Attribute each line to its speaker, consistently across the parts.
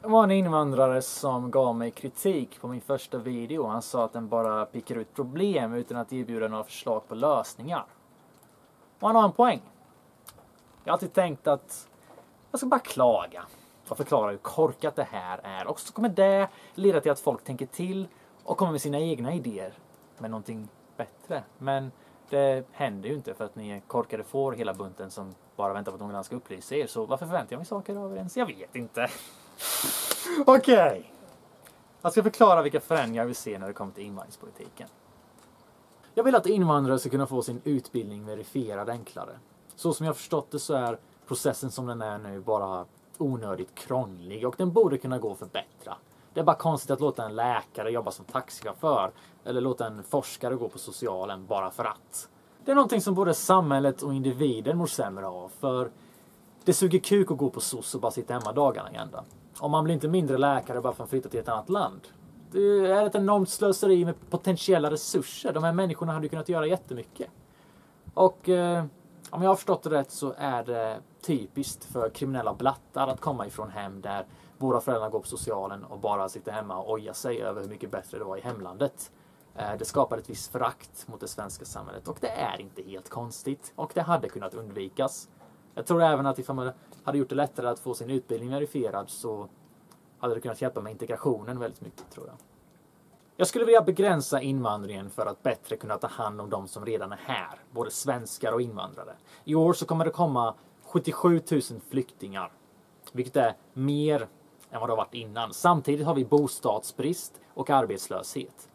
Speaker 1: Det var en invandrare som gav mig kritik på min första video. Han sa att den bara pickar ut problem utan att erbjuda några förslag på lösningar. Och han har en poäng. Jag har alltid tänkt att jag ska bara klaga och förklara hur korkat det här är. Och så kommer det leda till att folk tänker till och kommer med sina egna idéer med någonting bättre. Men det händer ju inte för att ni är korkade får hela bunten som bara väntar på att någon annan ska upplysa er. Så varför förväntar jag mig saker av er ens? Jag vet inte. Okej. Okay. Jag ska förklara vilka förändringar vi ser när det kommer till invandringspolitiken. Jag vill att invandrare ska kunna få sin utbildning verifierad enklare. Så som jag förstått det så är processen som den är nu bara onödigt krånglig och den borde kunna gå att förbättra. Det är bara konstigt att låta en läkare jobba som taxichaufför eller låta en forskare gå på socialen bara för att. Det är någonting som både samhället och individen mår sämre av för det suger kuk att gå på soc och bara sitta hemma dagarna i ända. Och man blir inte mindre läkare bara för att flytta till ett annat land. Det är ett enormt slöseri med potentiella resurser. De här människorna hade kunnat göra jättemycket. Och eh, om jag har förstått det rätt så är det typiskt för kriminella blattar att komma ifrån hem där båda föräldrarna går på socialen och bara sitter hemma och ojar sig över hur mycket bättre det var i hemlandet. Eh, det skapar ett visst förakt mot det svenska samhället och det är inte helt konstigt och det hade kunnat undvikas. Jag tror även att ifall man hade gjort det lättare att få sin utbildning verifierad så hade det kunnat hjälpa med integrationen väldigt mycket tror jag. Jag skulle vilja begränsa invandringen för att bättre kunna ta hand om de som redan är här, både svenskar och invandrare. I år så kommer det komma 77 000 flyktingar, vilket är mer än vad det har varit innan. Samtidigt har vi bostadsbrist och arbetslöshet.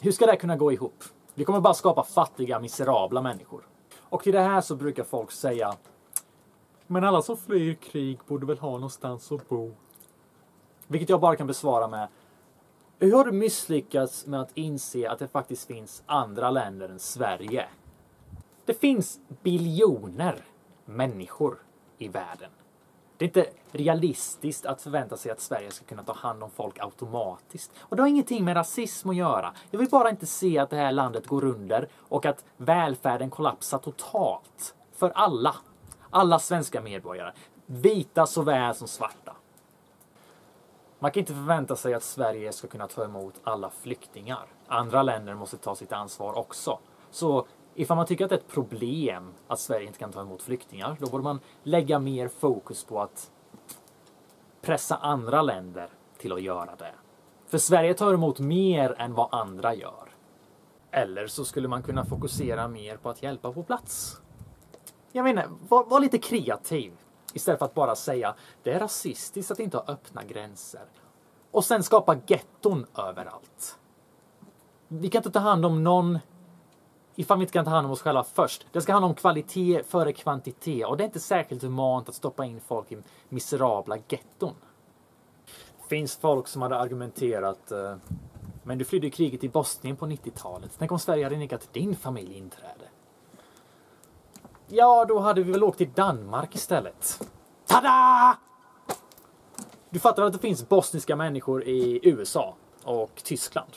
Speaker 1: Hur ska det kunna gå ihop? Vi kommer bara skapa fattiga, miserabla människor. Och till det här så brukar folk säga Men alla som flyr krig borde väl ha någonstans att bo? Vilket jag bara kan besvara med hur har du misslyckats med att inse att det faktiskt finns andra länder än Sverige? Det finns biljoner människor i världen. Det är inte realistiskt att förvänta sig att Sverige ska kunna ta hand om folk automatiskt. Och det har ingenting med rasism att göra. Jag vill bara inte se att det här landet går under och att välfärden kollapsar totalt. För alla. Alla svenska medborgare. Vita såväl som svarta. Man kan inte förvänta sig att Sverige ska kunna ta emot alla flyktingar. Andra länder måste ta sitt ansvar också. Så ifall man tycker att det är ett problem att Sverige inte kan ta emot flyktingar, då borde man lägga mer fokus på att pressa andra länder till att göra det. För Sverige tar emot mer än vad andra gör. Eller så skulle man kunna fokusera mer på att hjälpa på plats. Jag menar, var, var lite kreativ. Istället för att bara säga det är rasistiskt att inte ha öppna gränser. Och sen skapa getton överallt. Vi kan inte ta hand om någon ifall vi inte kan ta hand om oss själva först. Det ska handla om kvalitet före kvantitet och det är inte särskilt humant att stoppa in folk i miserabla getton. Det finns folk som hade argumenterat eh, men du flydde kriget i Bosnien på 90-talet. Tänk om Sverige hade nekat din familj inträde? Ja, då hade vi väl åkt till Danmark istället. Tada! Du fattar väl att det finns bosniska människor i USA och Tyskland?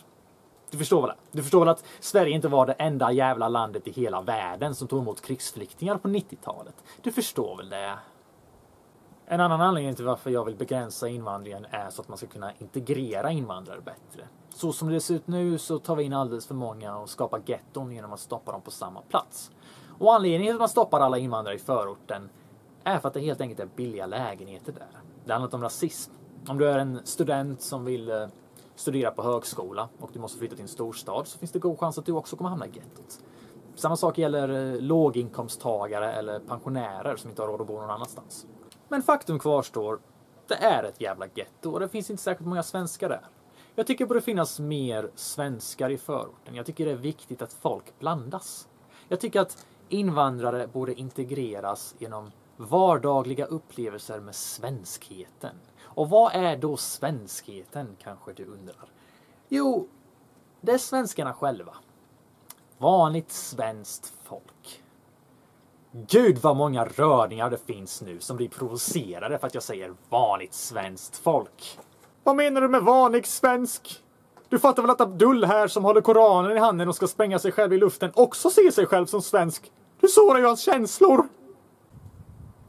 Speaker 1: Du förstår väl det? Du förstår väl att Sverige inte var det enda jävla landet i hela världen som tog emot krigsflyktingar på 90-talet? Du förstår väl det? En annan anledning till varför jag vill begränsa invandringen är så att man ska kunna integrera invandrare bättre. Så som det ser ut nu så tar vi in alldeles för många och skapar getton genom att stoppa dem på samma plats. Och anledningen till att man stoppar alla invandrare i förorten är för att det helt enkelt är billiga lägenheter där. Det handlar inte om rasism. Om du är en student som vill eh, studera på högskola och du måste flytta till en storstad så finns det god chans att du också kommer hamna i gettot. Samma sak gäller eh, låginkomsttagare eller pensionärer som inte har råd att bo någon annanstans. Men faktum kvarstår. Det är ett jävla getto och det finns inte särskilt många svenskar där. Jag tycker det borde finnas mer svenskar i förorten. Jag tycker det är viktigt att folk blandas. Jag tycker att invandrare borde integreras genom vardagliga upplevelser med svenskheten. Och vad är då svenskheten kanske du undrar? Jo, det är svenskarna själva. Vanligt svenskt folk. Gud vad många rörningar det finns nu som blir provocerade för att jag säger vanligt svenskt folk. Vad menar du med vanlig svensk? Du fattar väl att Abdul här som håller Koranen i handen och ska spränga sig själv i luften också ser sig själv som svensk? Du sårar ju hans känslor!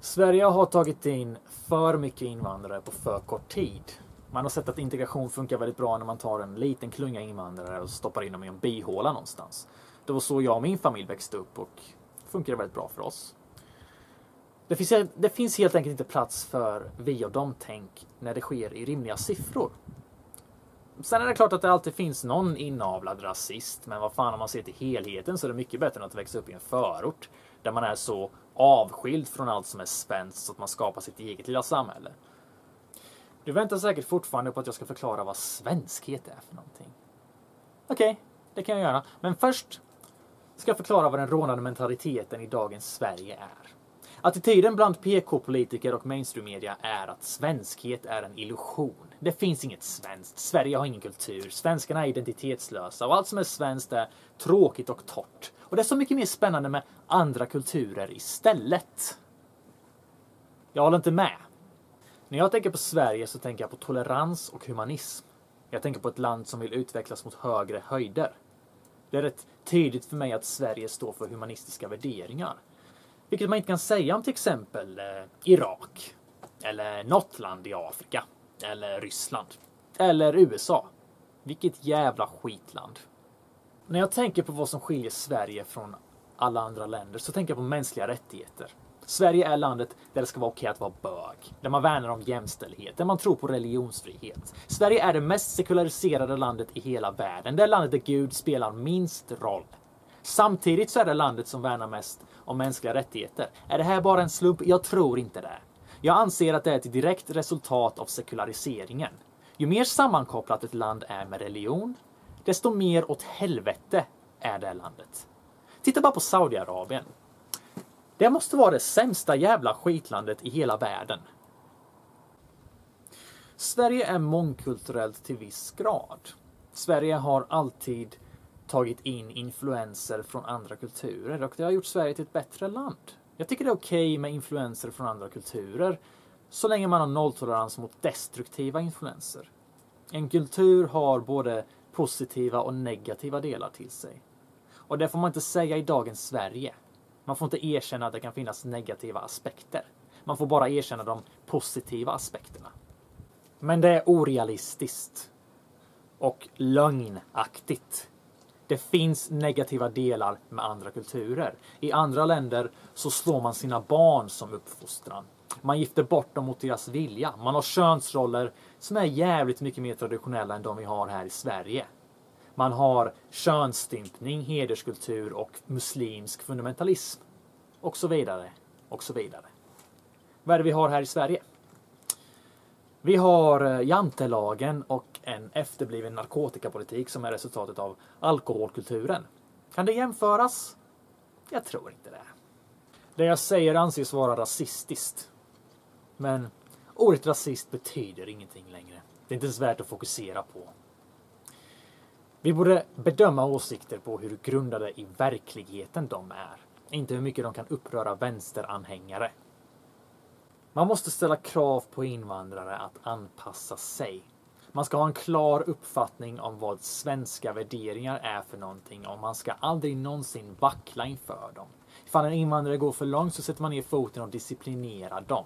Speaker 1: Sverige har tagit in för mycket invandrare på för kort tid. Man har sett att integration funkar väldigt bra när man tar en liten klunga invandrare och stoppar in dem i en bihåla någonstans. Det var så jag och min familj växte upp och funkar väldigt bra för oss. Det finns, det finns helt enkelt inte plats för vi och dem-tänk när det sker i rimliga siffror. Sen är det klart att det alltid finns någon inavlad rasist, men vad fan om man ser till helheten så är det mycket bättre än att växa upp i en förort där man är så avskild från allt som är svenskt så att man skapar sitt eget lilla samhälle. Du väntar säkert fortfarande på att jag ska förklara vad svenskhet är för någonting. Okej, okay, det kan jag göra. Men först ska jag förklara vad den rånande mentaliteten i dagens Sverige är. Attityden bland PK-politiker och mainstream-media är att svenskhet är en illusion. Det finns inget svenskt. Sverige har ingen kultur. Svenskarna är identitetslösa och allt som är svenskt är tråkigt och torrt. Och det är så mycket mer spännande med andra kulturer istället. Jag håller inte med. När jag tänker på Sverige så tänker jag på tolerans och humanism. Jag tänker på ett land som vill utvecklas mot högre höjder. Det är rätt tydligt för mig att Sverige står för humanistiska värderingar. Vilket man inte kan säga om till exempel eh, Irak. Eller något land i Afrika. Eller Ryssland. Eller USA. Vilket jävla skitland. När jag tänker på vad som skiljer Sverige från alla andra länder så tänker jag på mänskliga rättigheter. Sverige är landet där det ska vara okej att vara bög. Där man värnar om jämställdhet. Där man tror på religionsfrihet. Sverige är det mest sekulariserade landet i hela världen. Det är landet där Gud spelar minst roll. Samtidigt så är det landet som värnar mest om mänskliga rättigheter. Är det här bara en slump? Jag tror inte det. Jag anser att det är ett direkt resultat av sekulariseringen. Ju mer sammankopplat ett land är med religion, desto mer åt helvete är det landet. Titta bara på Saudiarabien. Det måste vara det sämsta jävla skitlandet i hela världen. Sverige är mångkulturellt till viss grad. Sverige har alltid tagit in influenser från andra kulturer och det har gjort Sverige till ett bättre land. Jag tycker det är okej okay med influenser från andra kulturer så länge man har nolltolerans mot destruktiva influenser. En kultur har både positiva och negativa delar till sig. Och det får man inte säga i dagens Sverige. Man får inte erkänna att det kan finnas negativa aspekter. Man får bara erkänna de positiva aspekterna. Men det är orealistiskt. Och lögnaktigt. Det finns negativa delar med andra kulturer. I andra länder så slår man sina barn som uppfostran. Man gifter bort dem mot deras vilja. Man har könsroller som är jävligt mycket mer traditionella än de vi har här i Sverige. Man har könsstympning, hederskultur och muslimsk fundamentalism. Och så vidare. Och så vidare. Vad är det vi har här i Sverige? Vi har eh, jantelagen och en efterbliven narkotikapolitik som är resultatet av alkoholkulturen. Kan det jämföras? Jag tror inte det. Det jag säger anses vara rasistiskt. Men ordet rasist betyder ingenting längre. Det är inte ens värt att fokusera på. Vi borde bedöma åsikter på hur grundade i verkligheten de är. Inte hur mycket de kan uppröra vänsteranhängare. Man måste ställa krav på invandrare att anpassa sig. Man ska ha en klar uppfattning om vad svenska värderingar är för någonting och man ska aldrig någonsin vackla inför dem. Ifall en invandrare går för långt så sätter man ner foten och disciplinerar dem.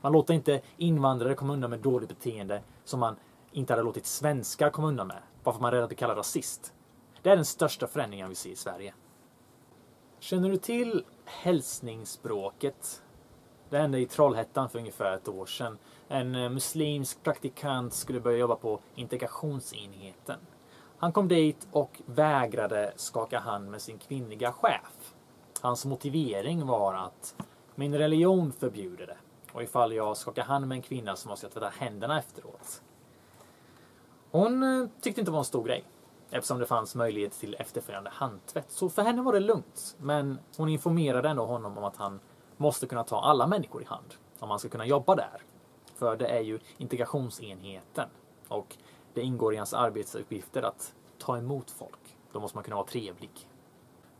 Speaker 1: Man låter inte invandrare komma undan med dåligt beteende som man inte hade låtit svenskar komma undan med. Bara för att man att bli kallad rasist. Det är den största förändringen vi ser i Sverige. Känner du till hälsningsspråket? Det hände i Trollhättan för ungefär ett år sedan. En eh, muslimsk praktikant skulle börja jobba på integrationsenheten. Han kom dit och vägrade skaka hand med sin kvinnliga chef. Hans motivering var att min religion förbjuder det. Och ifall jag skakar hand med en kvinna så måste jag tvätta händerna efteråt. Hon eh, tyckte inte det var en stor grej. Eftersom det fanns möjlighet till efterföljande handtvätt. Så för henne var det lugnt. Men hon informerade ändå honom om att han måste kunna ta alla människor i hand. Om man ska kunna jobba där. För det är ju integrationsenheten. Och det ingår i hans arbetsuppgifter att ta emot folk. Då måste man kunna vara trevlig.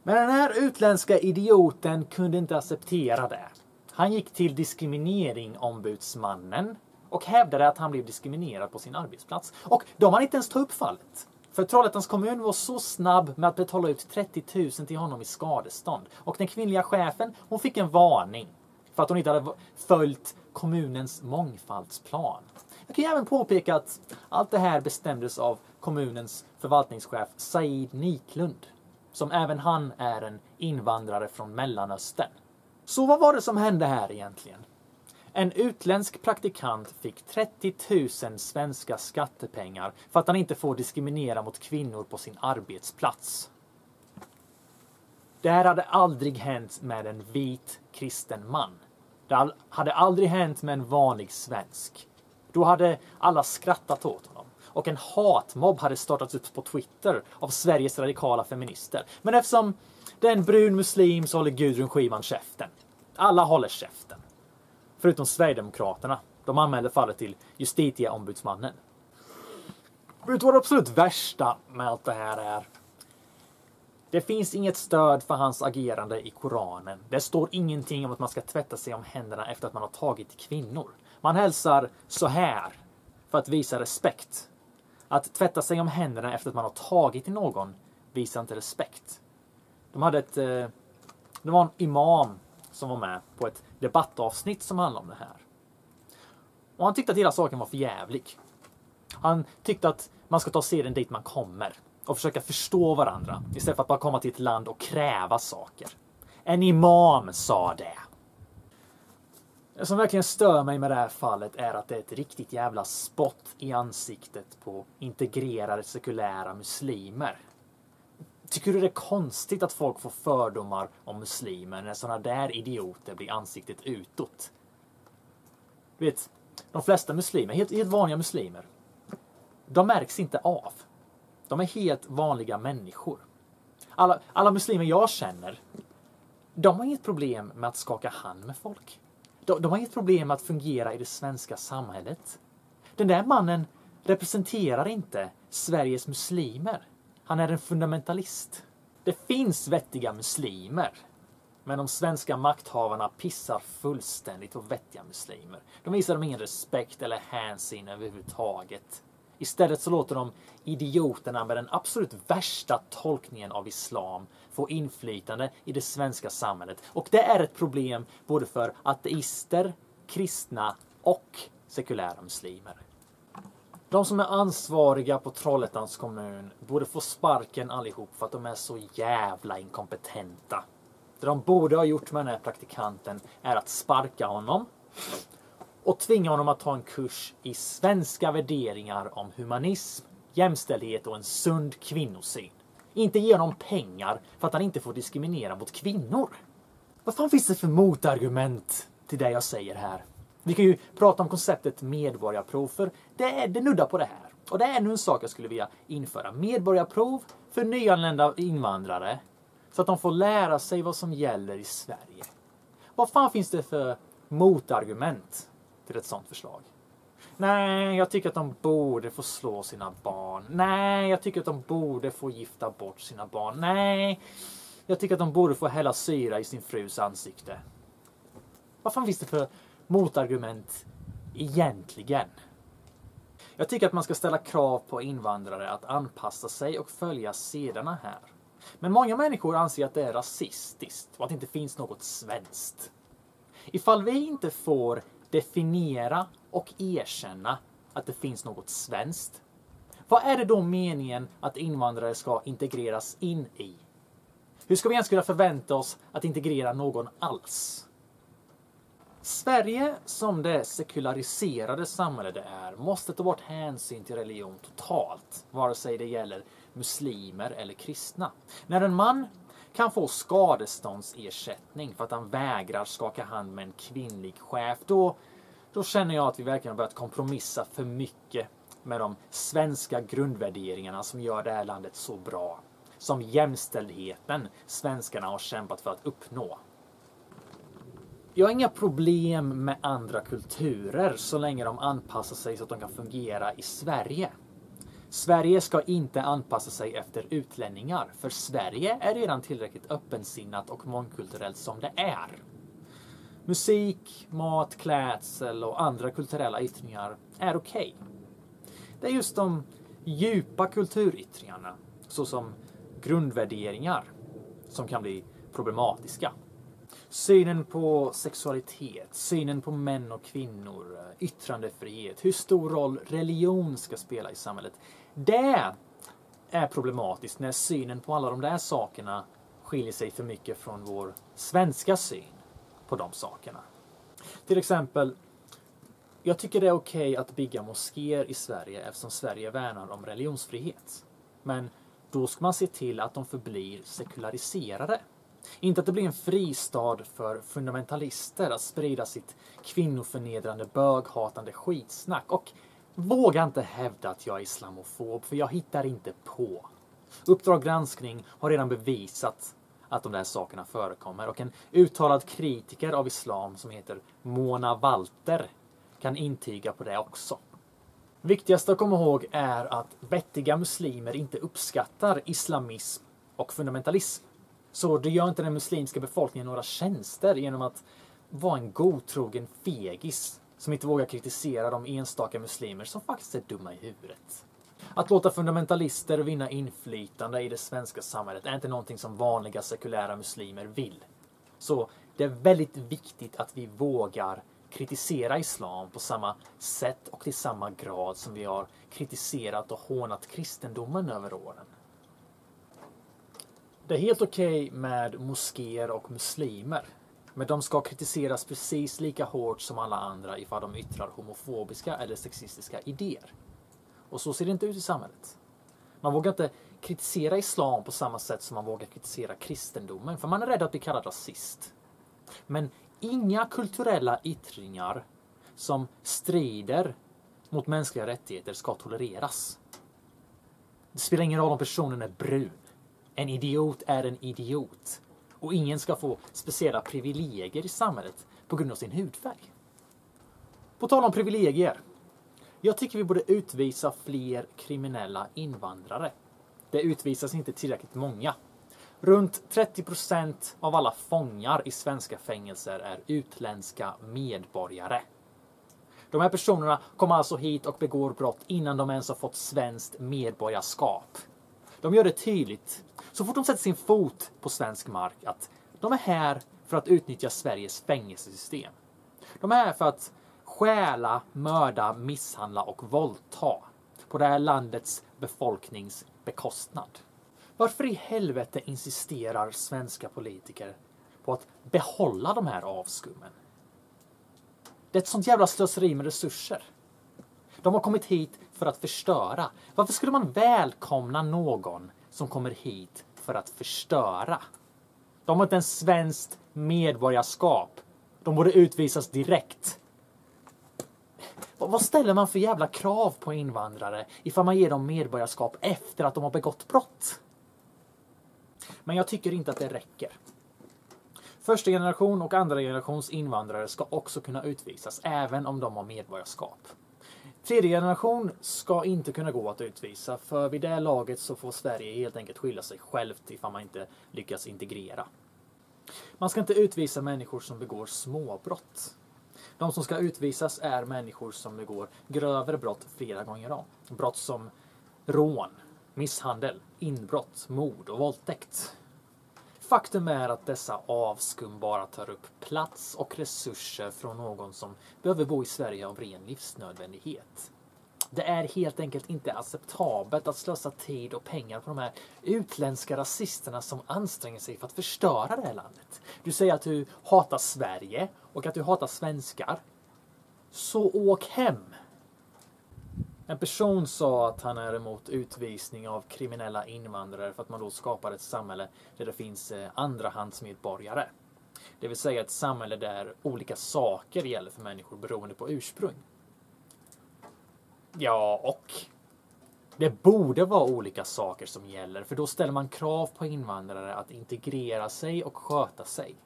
Speaker 1: Men den här utländska idioten kunde inte acceptera det. Han gick till diskrimineringombudsmannen och hävdade att han blev diskriminerad på sin arbetsplats. Och de har inte ens tagit upp fallet. För Trollhättans kommun var så snabb med att betala ut 30 000 till honom i skadestånd. Och den kvinnliga chefen, hon fick en varning. för att hon inte hade följt kommunens mångfaldsplan. Jag kan ju även påpeka att allt det här bestämdes av kommunens förvaltningschef Said Niklund, som även han är en invandrare från Mellanöstern. Så vad var det som hände här egentligen? En utländsk praktikant fick 30 000 svenska skattepengar för att han inte får diskriminera mot kvinnor på sin arbetsplats. Det här hade aldrig hänt med en vit kristen man. Det hade aldrig hänt med en vanlig svensk. Då hade alla skrattat åt honom. Och en hatmobb hade startats upp på Twitter av Sveriges radikala feminister. Men eftersom det är en brun muslim så håller Gudrun Schyman käften. Alla håller käften. Förutom Sverigedemokraterna. De anmälde fallet till justitieombudsmannen. Vet du vad det absolut värsta med allt det här är? Det finns inget stöd för hans agerande i Koranen. Det står ingenting om att man ska tvätta sig om händerna efter att man har tagit kvinnor. Man hälsar så här för att visa respekt. Att tvätta sig om händerna efter att man har tagit i någon visar inte respekt. De hade ett... Eh, det var en imam som var med på ett debattavsnitt som handlar om det här. Och han tyckte att hela saken var för jävlig. Han tyckte att man ska ta seden dit man kommer och försöka förstå varandra istället för att bara komma till ett land och kräva saker. En imam sa det. Det som verkligen stör mig med det här fallet är att det är ett riktigt jävla spott i ansiktet på integrerade sekulära muslimer. Tycker du det är konstigt att folk får fördomar om muslimer när sådana där idioter blir ansiktet utåt? Du vet, de flesta muslimer, helt, helt vanliga muslimer, de märks inte av. De är helt vanliga människor. Alla, alla muslimer jag känner, de har inget problem med att skaka hand med folk. De, de har inget problem med att fungera i det svenska samhället. Den där mannen representerar inte Sveriges muslimer. Han är en fundamentalist. Det finns vettiga muslimer. Men de svenska makthavarna pissar fullständigt på vettiga muslimer. De visar dem ingen respekt eller hänsyn överhuvudtaget. Istället så låter de idioterna med den absolut värsta tolkningen av islam få inflytande i det svenska samhället. Och det är ett problem både för ateister, kristna och sekulära muslimer. De som är ansvariga på Trollhättans kommun borde få sparken allihop för att de är så jävla inkompetenta. Det de borde ha gjort med den här praktikanten är att sparka honom och tvinga honom att ta en kurs i svenska värderingar om humanism, jämställdhet och en sund kvinnosyn. Inte ge honom pengar för att han inte får diskriminera mot kvinnor. Vad fan finns det för motargument till det jag säger här? Vi kan ju prata om konceptet medborgarprov, för det, är, det nuddar på det här. Och det är ännu en sak jag skulle vilja införa. Medborgarprov för nyanlända invandrare. Så att de får lära sig vad som gäller i Sverige. Vad fan finns det för motargument till ett sånt förslag? Nej, jag tycker att de borde få slå sina barn. Nej, jag tycker att de borde få gifta bort sina barn. Nej, jag tycker att de borde få hälla syra i sin frus ansikte. Vad fan finns det för motargument egentligen? Jag tycker att man ska ställa krav på invandrare att anpassa sig och följa sederna här. Men många människor anser att det är rasistiskt och att det inte finns något svenskt. Ifall vi inte får definiera och erkänna att det finns något svenskt. Vad är det då meningen att invandrare ska integreras in i? Hur ska vi ens kunna förvänta oss att integrera någon alls? Sverige, som det sekulariserade samhälle det är, måste ta bort hänsyn till religion totalt, vare sig det gäller muslimer eller kristna. När en man kan få skadeståndsersättning för att han vägrar skaka hand med en kvinnlig chef, då då känner jag att vi verkligen har börjat kompromissa för mycket med de svenska grundvärderingarna som gör det här landet så bra. Som jämställdheten svenskarna har kämpat för att uppnå. Jag har inga problem med andra kulturer så länge de anpassar sig så att de kan fungera i Sverige. Sverige ska inte anpassa sig efter utlänningar, för Sverige är redan tillräckligt öppensinnat och mångkulturellt som det är. Musik, mat, klädsel och andra kulturella yttringar är okej. Okay. Det är just de djupa kulturyttringarna, såsom grundvärderingar, som kan bli problematiska. Synen på sexualitet, synen på män och kvinnor, eh, yttrandefrihet, hur stor roll religion ska spela i samhället. Det är problematiskt när synen på alla de där sakerna skiljer sig för mycket från vår svenska syn på de sakerna. Till exempel, jag tycker det är okej okay att bygga moskéer i Sverige eftersom Sverige värnar om religionsfrihet. Men då ska man se till att de förblir sekulariserade. Inte att det blir en fristad för fundamentalister att sprida sitt kvinnoförnedrande, böghatande skitsnack. Och våga inte hävda att jag är islamofob, för jag hittar inte på. Uppdrag granskning har redan bevisat att de där sakerna förekommer och en uttalad kritiker av islam som heter Mona Walter kan intyga på det också. Viktigast att komma ihåg är att vettiga muslimer inte uppskattar islamism och fundamentalism. Så det gör inte den muslimska befolkningen några tjänster genom att vara en godtrogen fegis som inte vågar kritisera de enstaka muslimer som faktiskt är dumma i huvudet. Att låta fundamentalister vinna inflytande i det svenska samhället är inte någonting som vanliga sekulära muslimer vill. Så det är väldigt viktigt att vi vågar kritisera islam på samma sätt och till samma grad som vi har kritiserat och hånat kristendomen över åren. Det är helt okej okay med moskéer och muslimer. Men de ska kritiseras precis lika hårt som alla andra ifall de yttrar homofobiska eller sexistiska idéer. Och så ser det inte ut i samhället. Man vågar inte kritisera islam på samma sätt som man vågar kritisera kristendomen, för man är rädd att bli kallad rasist. Men inga kulturella yttringar som strider mot mänskliga rättigheter ska tolereras. Det spelar ingen roll om personen är brun. En idiot är en idiot. Och ingen ska få speciella privilegier i samhället på grund av sin hudfärg. På tal om privilegier. Jag tycker vi borde utvisa fler kriminella invandrare. Det utvisas inte tillräckligt många. Runt 30 procent av alla fångar i svenska fängelser är utländska medborgare. De här personerna kommer alltså hit och begår brott innan de ens har fått svenskt medborgarskap. De gör det tydligt, så fort de sätter sin fot på svensk mark, att de är här för att utnyttja Sveriges fängelsesystem. De är här för att stjäla, mörda, misshandla och våldta på det här landets befolknings bekostnad. Varför i helvete insisterar svenska politiker på att behålla de här avskummen? Det är ett sånt jävla slöseri med resurser. De har kommit hit för att förstöra. Varför skulle man välkomna någon som kommer hit för att förstöra? De har inte ens svenskt medborgarskap. De borde utvisas direkt. Vad ställer man för jävla krav på invandrare ifall man ger dem medborgarskap efter att de har begått brott? Men jag tycker inte att det räcker. Första generation och andra generations invandrare ska också kunna utvisas, även om de har medborgarskap. Tredje generation ska inte kunna gå att utvisa, för vid det laget så får Sverige helt enkelt skylla sig självt ifall man inte lyckas integrera. Man ska inte utvisa människor som begår småbrott. De som ska utvisas är människor som begår grövre brott flera gånger om. Brott som rån, misshandel, inbrott, mord och våldtäkt. Faktum är att dessa avskum bara tar upp plats och resurser från någon som behöver bo i Sverige av ren livsnödvändighet. Det är helt enkelt inte acceptabelt att slösa tid och pengar på de här utländska rasisterna som anstränger sig för att förstöra det här landet. Du säger att du hatar Sverige och att du hatar svenskar. Så åk hem! En person sa att han är emot utvisning av kriminella invandrare för att man då skapar ett samhälle där det finns eh, andrahandsmedborgare. Det vill säga ett samhälle där olika saker gäller för människor beroende på ursprung. Ja, och det borde vara olika saker som gäller, för då ställer man krav på invandrare att integrera sig och sköta sig.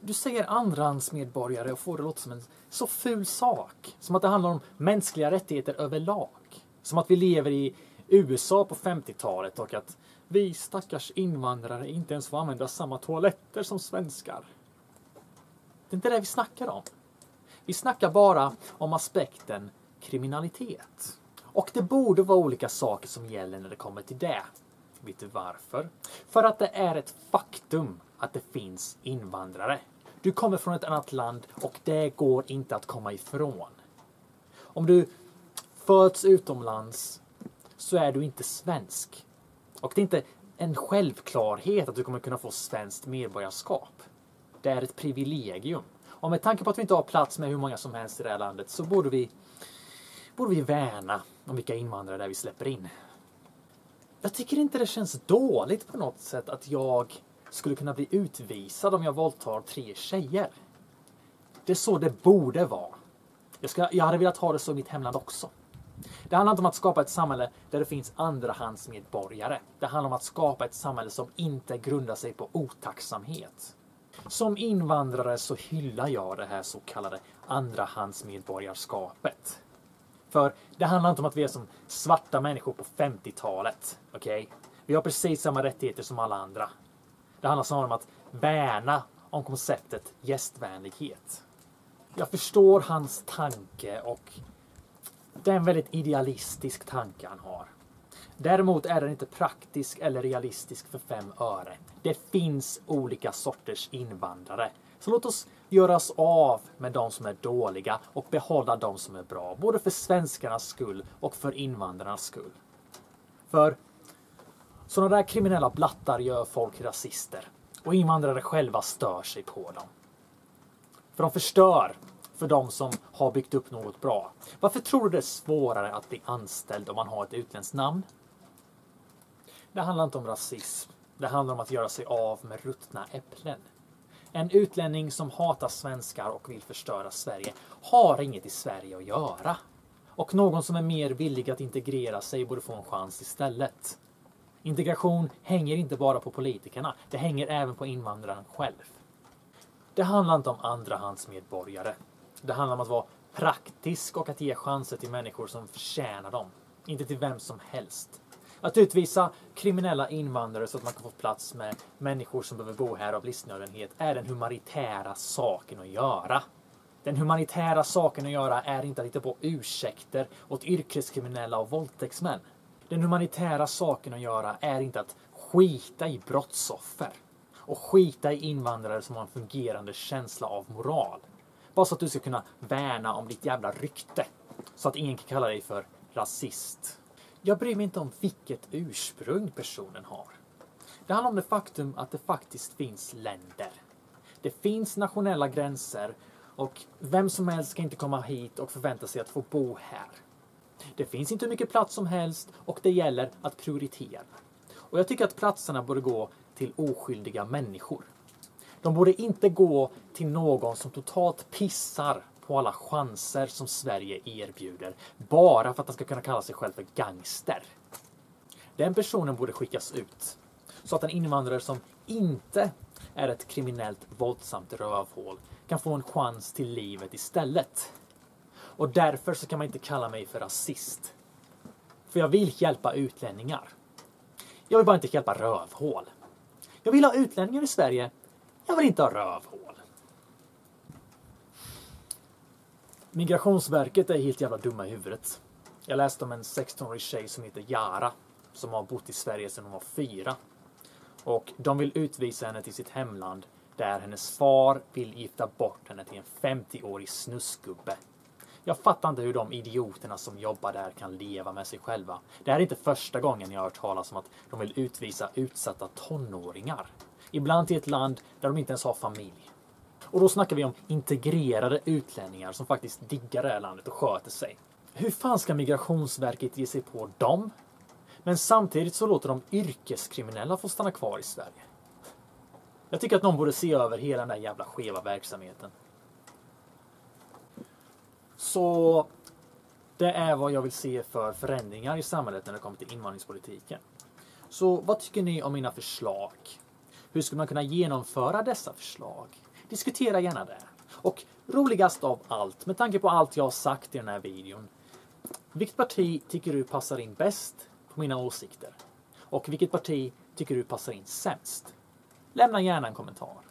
Speaker 1: Du säger andrahandsmedborgare och får det låta som en så ful sak. Som att det handlar om mänskliga rättigheter överlag. Som att vi lever i USA på 50-talet och att vi stackars invandrare inte ens får använda samma toaletter som svenskar. Det är inte det vi snackar om. Vi snackar bara om aspekten kriminalitet. Och det borde vara olika saker som gäller när det kommer till det. Vet du varför? För att det är ett faktum att det finns invandrare. Du kommer från ett annat land och det går inte att komma ifrån. Om du föds utomlands så är du inte svensk. Och det är inte en självklarhet att du kommer kunna få svenskt medborgarskap. Det är ett privilegium. Och med tanke på att vi inte har plats med hur många som helst i det här landet så borde vi, borde vi värna om vilka invandrare det är vi släpper in. Jag tycker inte det känns dåligt på något sätt att jag skulle kunna bli utvisad om jag våldtar tre tjejer. Det är så det borde vara. Jag, ska, jag hade velat ha det så i mitt hemland också. Det handlar inte om att skapa ett samhälle där det finns andrahandsmedborgare. Det handlar om att skapa ett samhälle som inte grundar sig på otacksamhet. Som invandrare så hyllar jag det här så kallade andrahandsmedborgarskapet. För det handlar inte om att vi är som svarta människor på 50-talet. Okej? Okay? Vi har precis samma rättigheter som alla andra. Det handlar snarare om att värna om konceptet gästvänlighet. Jag förstår hans tanke och det är en väldigt idealistisk tanke han har. Däremot är den inte praktisk eller realistisk för fem öre. Det finns olika sorters invandrare. Så låt oss göra oss av med de som är dåliga och behålla de som är bra. Både för svenskarnas skull och för invandrarnas skull. För sådana där kriminella blattar gör folk rasister. Och invandrare själva stör sig på dem. För de förstör för de som har byggt upp något bra. Varför tror du det är svårare att bli anställd om man har ett utländskt namn? Det handlar inte om rasism. Det handlar om att göra sig av med ruttna äpplen. En utlänning som hatar svenskar och vill förstöra Sverige har inget i Sverige att göra. Och någon som är mer villig att integrera sig borde få en chans istället. Integration hänger inte bara på politikerna, det hänger även på invandraren själv. Det handlar inte om andrahandsmedborgare. Det handlar om att vara praktisk och att ge chanser till människor som förtjänar dem. Inte till vem som helst. Att utvisa kriminella invandrare så att man kan få plats med människor som behöver bo här av livsnödvändighet är den humanitära saken att göra. Den humanitära saken att göra är inte att hitta på ursäkter åt yrkeskriminella och våldtäktsmän. Den humanitära saken att göra är inte att skita i brottsoffer och skita i invandrare som har en fungerande känsla av moral. Bara så att du ska kunna värna om ditt jävla rykte. Så att ingen kan kalla dig för rasist. Jag bryr mig inte om vilket ursprung personen har. Det handlar om det faktum att det faktiskt finns länder. Det finns nationella gränser och vem som helst ska inte komma hit och förvänta sig att få bo här. Det finns inte hur mycket plats som helst och det gäller att prioritera. Och jag tycker att platserna borde gå till oskyldiga människor. De borde inte gå till någon som totalt pissar på alla chanser som Sverige erbjuder bara för att han ska kunna kalla sig själv för gangster. Den personen borde skickas ut så att en invandrare som inte är ett kriminellt våldsamt rövhål kan få en chans till livet istället. Och därför så kan man inte kalla mig för rasist. För jag vill hjälpa utlänningar. Jag vill bara inte hjälpa rövhål. Jag vill ha utlänningar i Sverige. Jag vill inte ha rövhål. Migrationsverket är helt jävla dumma i huvudet. Jag läste om en 16-årig tjej som heter Jara som har bott i Sverige sedan hon var fyra. Och de vill utvisa henne till sitt hemland där hennes far vill gifta bort henne till en 50-årig snusgubbe. Jag fattar inte hur de idioterna som jobbar där kan leva med sig själva. Det här är inte första gången jag har hört talas om att de vill utvisa utsatta tonåringar. Ibland till ett land där de inte ens har familj. Och då snackar vi om integrerade utlänningar som faktiskt diggar det här landet och sköter sig. Hur fan ska Migrationsverket ge sig på dem? Men samtidigt så låter de yrkeskriminella få stanna kvar i Sverige. Jag tycker att någon borde se över hela den där jävla skeva verksamheten. Så det är vad jag vill se för förändringar i samhället när det kommer till invandringspolitiken. Så vad tycker ni om mina förslag? Hur skulle man kunna genomföra dessa förslag? Diskutera gärna det. Och roligast av allt, med tanke på allt jag har sagt i den här videon. Vilket parti tycker du passar in bäst på mina åsikter? Och vilket parti tycker du passar in sämst? Lämna gärna en kommentar.